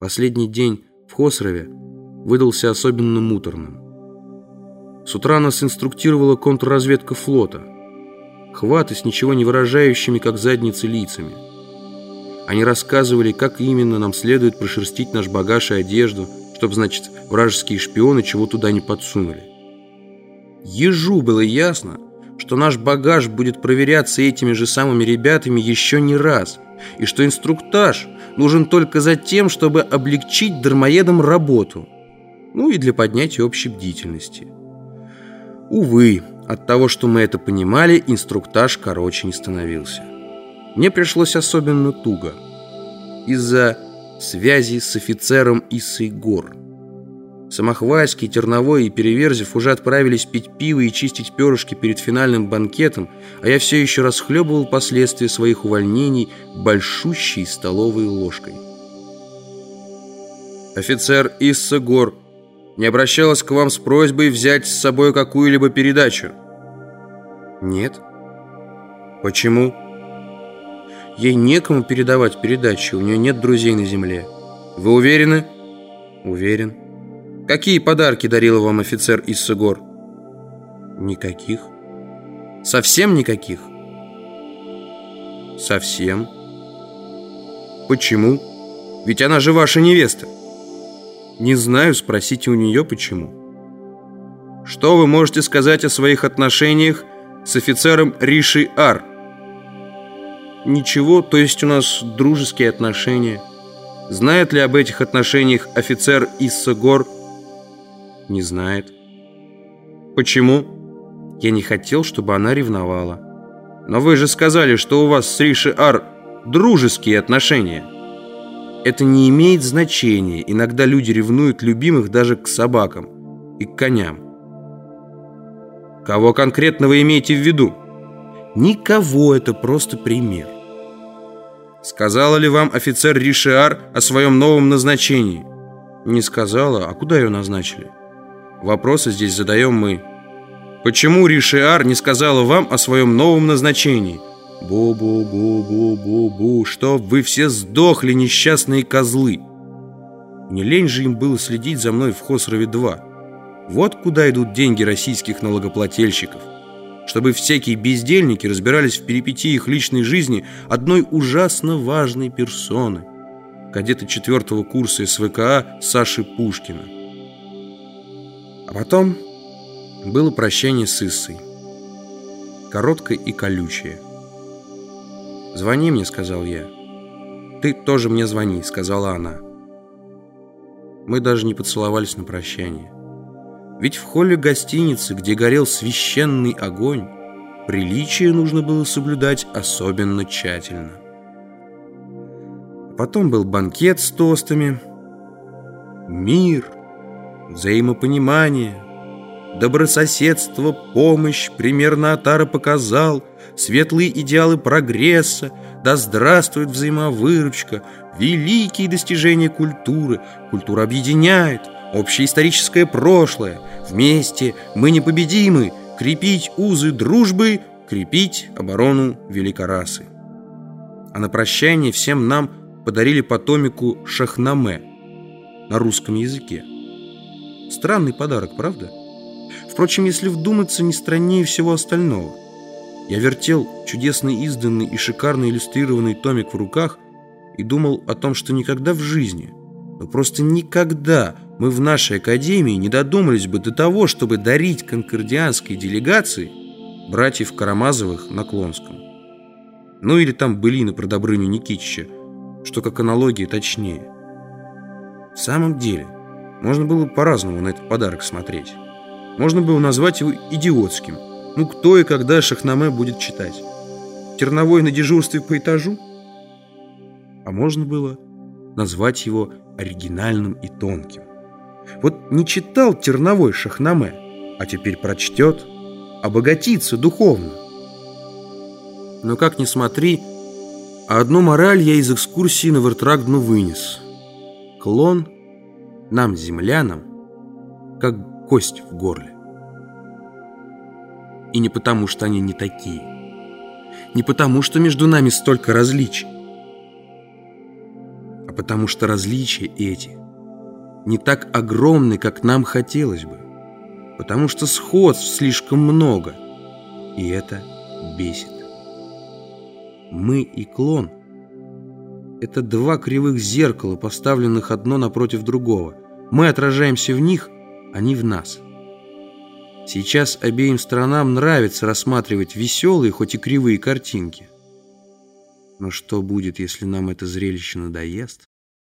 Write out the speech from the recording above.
Последний день в Хосрове выдался особенно муторным. С утра нас инструктировала контрразведка флота. Хваты с ничего не выражающими, как задницы, лицами. Они рассказывали, как именно нам следует прошерстить наш багаж и одежду, чтобы, значит, вражеские шпионы чего туда не подсунули. Ежу было ясно, что наш багаж будет проверяться этими же самыми ребятами еще не раз, и что инструктаж нужен только за тем, чтобы облегчить дармоедам работу, ну и для поднятия общей бдительности. Увы, от того, что мы это понимали, инструктаж короче не становился. Мне пришлось особенно туго. Из-за связи с офицером Иссой Гор. Самохвальский, Терновой и Переверзев уже отправились пить пиво и чистить перышки перед финальным банкетом, а я все еще расхлебывал последствия своих увольнений большущей столовой ложкой. Офицер Исса Гор не обращалась к вам с просьбой взять с собой какую-либо передачу? Нет. Почему? Ей некому передавать передачи, у нее нет друзей на земле. Вы уверены? Уверен. Какие подарки дарила вам офицер из Сугор? Никаких. Совсем никаких? Совсем. Почему? Ведь она же ваша невеста. Не знаю, спросите у нее почему. Что вы можете сказать о своих отношениях с офицером Риши Ар? Ничего, то есть у нас дружеские отношения. Знает ли об этих отношениях офицер Исса Гор? Не знает. Почему? Я не хотел, чтобы она ревновала. Но вы же сказали, что у вас с Риши Ар дружеские отношения. Это не имеет значения. Иногда люди ревнуют любимых даже к собакам и к коням. Кого конкретно вы имеете в виду? Никого, это просто пример. Сказала ли вам офицер Ришиар о своем новом назначении? Не сказала. А куда ее назначили? Вопросы здесь задаем мы. Почему Ришиар не сказала вам о своем новом назначении? Бу-бу-бу-бу-бу-бу, что вы все сдохли, несчастные козлы. Не лень же им было следить за мной в Хосрове-2. Вот куда идут деньги российских налогоплательщиков. Чтобы всякие бездельники разбирались в перипетии их личной жизни одной ужасно важной персоны. Кадета четвертого курса СВКА Саши Пушкина. А потом было прощание с Иссой. Короткое и колючее. «Звони мне», — сказал я. «Ты тоже мне звони», — сказала она. Мы даже не поцеловались на прощание. Ведь в холле гостиницы, где горел священный огонь, приличие нужно было соблюдать особенно тщательно. Потом был банкет с тостами. Мир, взаимопонимание, добрососедство, помощь, примерно Атара показал — светлые идеалы прогресса, да здравствует взаимовыручка, великие достижения культуры. Культура объединяет, общее историческое прошлое. Вместе мы непобедимы, крепить узы дружбы, крепить оборону великорасы. А на прощание всем нам подарили по томику «Шахнаме» на русском языке. Странный подарок, правда? Впрочем, если вдуматься, не страннее всего остального – я вертел чудесно изданный и шикарно иллюстрированный томик в руках и думал о том, что никогда в жизни, но просто никогда мы в нашей академии не додумались бы до того, чтобы дарить конкордианской делегации братьев Карамазовых на Клонском. Ну или там былины про Добрыню Никитича, что как аналогия точнее. В самом деле, можно было по-разному на этот подарок смотреть. Можно было назвать его идиотским – ну, кто и когда Шахнаме будет читать? Терновой на дежурстве по этажу? А можно было назвать его оригинальным и тонким. Вот не читал Терновой Шахнаме, а теперь прочтет, обогатится духовно. Но как ни смотри, а одну мораль я из экскурсии на Вертрагдну вынес. Клон нам, землянам, как кость в горле. И не потому, что они не такие. Не потому, что между нами столько различий. А потому что различия эти не так огромны, как нам хотелось бы, потому что сходств слишком много, и это бесит. Мы и клон — это два кривых зеркала, поставленных одно напротив другого. Мы отражаемся в них, они в нас. Сейчас обеим сторонам нравится рассматривать веселые, хоть и кривые картинки. Но что будет, если нам это зрелище надоест?